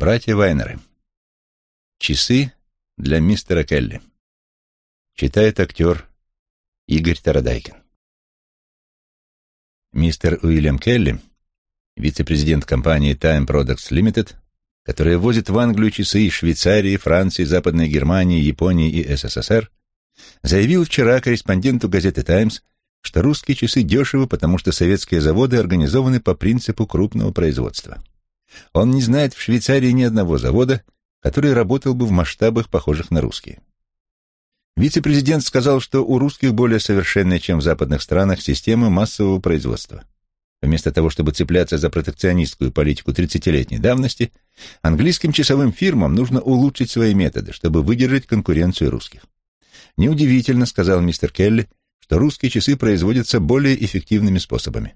Братья Вайнеры. Часы для мистера Келли. Читает актер Игорь Тарадайкин. Мистер Уильям Келли, вице-президент компании Time Products Limited, которая возит в Англию часы из Швейцарии, Франции, Западной Германии, Японии и СССР, заявил вчера корреспонденту газеты «Таймс», что русские часы дешевы, потому что советские заводы организованы по принципу крупного производства. Он не знает в Швейцарии ни одного завода, который работал бы в масштабах, похожих на русские. Вице-президент сказал, что у русских более совершенная, чем в западных странах, система массового производства. Вместо того, чтобы цепляться за протекционистскую политику 30-летней давности, английским часовым фирмам нужно улучшить свои методы, чтобы выдержать конкуренцию русских. Неудивительно, сказал мистер Келли, что русские часы производятся более эффективными способами.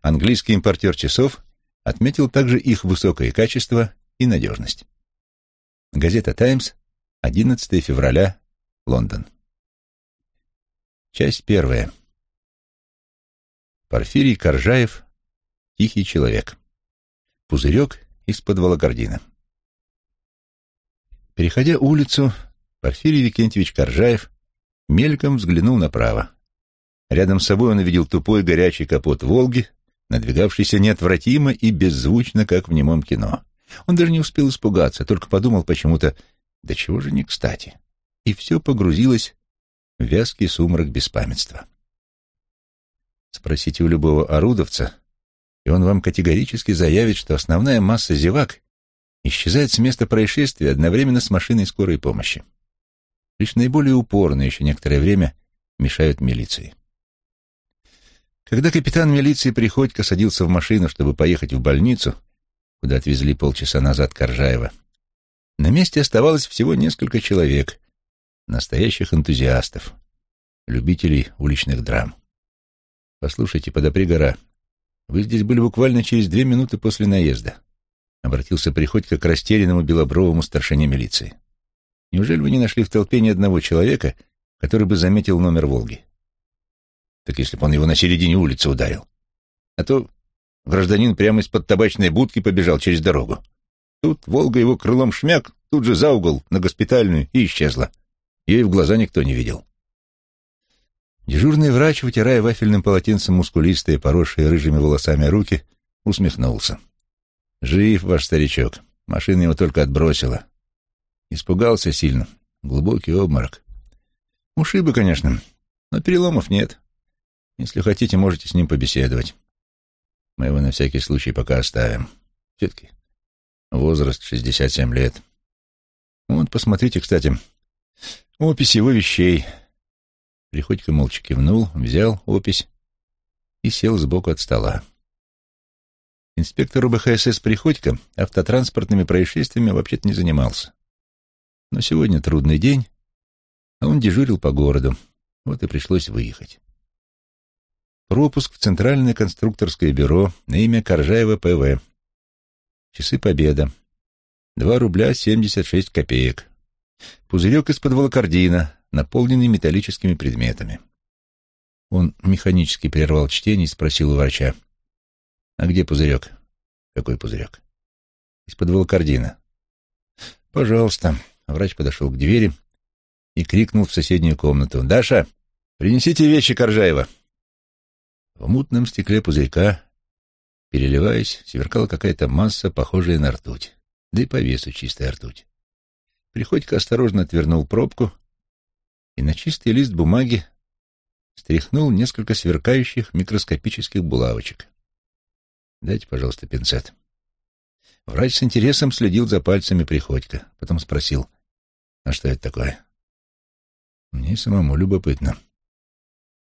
Английский импортер часов отметил также их высокое качество и надежность. Газета «Таймс», 11 февраля, Лондон. Часть первая. Порфирий Коржаев «Тихий человек». Пузырек из-под волокордина. Переходя улицу, Порфирий Викентьевич Коржаев мельком взглянул направо. Рядом с собой он увидел тупой горячий капот «Волги», надвигавшийся неотвратимо и беззвучно, как в немом кино. Он даже не успел испугаться, только подумал почему-то, да чего же не кстати. И все погрузилось в вязкий сумрак беспамятства. Спросите у любого орудовца, и он вам категорически заявит, что основная масса зевак исчезает с места происшествия одновременно с машиной скорой помощи. Лишь наиболее упорные еще некоторое время мешают милиции. Когда капитан милиции Приходько садился в машину, чтобы поехать в больницу, куда отвезли полчаса назад Коржаева, на месте оставалось всего несколько человек, настоящих энтузиастов, любителей уличных драм. «Послушайте, подопри гора, вы здесь были буквально через две минуты после наезда», обратился Приходько к растерянному белобровому старшине милиции. «Неужели вы не нашли в толпе ни одного человека, который бы заметил номер «Волги»?» Так если бы он его на середине улицы ударил. А то гражданин прямо из-под табачной будки побежал через дорогу. Тут Волга его крылом шмяк, тут же за угол, на госпитальную, и исчезла. Ей в глаза никто не видел. Дежурный врач, вытирая вафельным полотенцем мускулистые, поросшие рыжими волосами руки, усмехнулся. «Жив ваш старичок. Машина его только отбросила. Испугался сильно. Глубокий обморок. Ушибы, конечно, но переломов нет. Если хотите, можете с ним побеседовать. Мы его на всякий случай пока оставим. Все-таки возраст 67 лет. Вот, посмотрите, кстати, опись его вещей. Приходько молча кивнул, взял опись и сел сбоку от стола. Инспектор УБХСС Приходько автотранспортными происшествиями вообще-то не занимался. Но сегодня трудный день, а он дежурил по городу. Вот и пришлось выехать. Пропуск в Центральное конструкторское бюро на имя Коржаева П.В. Часы Победа. Два рубля семьдесят шесть копеек. Пузырек из-под волокордина, наполненный металлическими предметами. Он механически прервал чтение и спросил у врача. «А где пузырек?» «Какой пузырек?» «Из-под волокордина». «Пожалуйста». Врач подошел к двери и крикнул в соседнюю комнату. «Даша, принесите вещи Коржаева». В мутном стекле пузырька, переливаясь, сверкала какая-то масса, похожая на ртуть, да и по весу чистая ртуть. Приходько осторожно отвернул пробку и на чистый лист бумаги стряхнул несколько сверкающих микроскопических булавочек. «Дайте, пожалуйста, пинцет». Врач с интересом следил за пальцами Приходько, потом спросил, «А что это такое?» «Мне самому любопытно.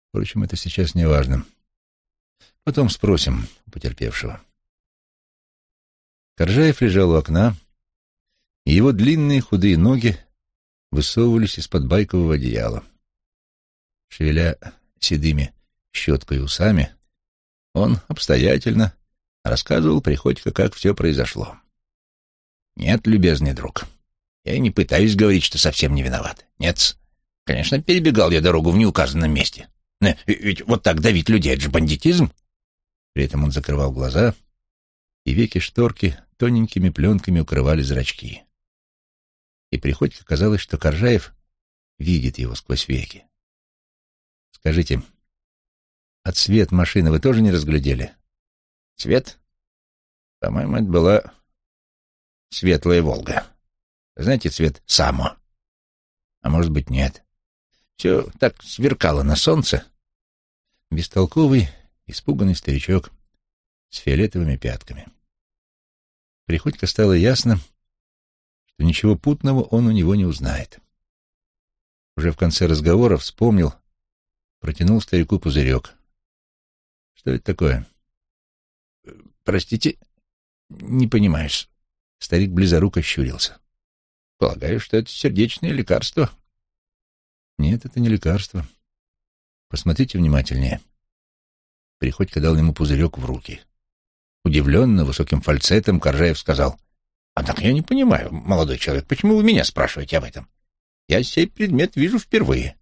Впрочем, это сейчас не важно. Потом спросим у потерпевшего. Коржаев лежал у окна, и его длинные худые ноги высовывались из-под байкового одеяла. Шевеля седыми щеткой усами, он обстоятельно рассказывал Приходько, как все произошло. «Нет, любезный друг, я не пытаюсь говорить, что совсем не виноват. Нет, конечно, перебегал я дорогу в неуказанном месте. Ведь вот так давить людей — это же бандитизм. При этом он закрывал глаза и веки шторки тоненькими пленками укрывали зрачки. И Приходько казалось, что Коржаев видит его сквозь веки. «Скажите, а цвет машины вы тоже не разглядели?» «Цвет? По-моему, это была светлая «Волга». Знаете, цвет «Само». А может быть, нет. Все так сверкало на солнце. Бестолковый, испуганный старичок с фиолетовыми пятками. Приходько стало ясно, что ничего путного он у него не узнает. Уже в конце разговора вспомнил, протянул старику пузырек. Что это такое? Простите, не понимаю. Старик близоруко щурился. Полагаю, что это сердечное лекарство. Нет, это не лекарство. Посмотрите внимательнее. Приходько дал ему пузырек в руки. Удивленно, высоким фальцетом Коржаев сказал. «А так я не понимаю, молодой человек, почему вы меня спрашиваете об этом? Я сей предмет вижу впервые».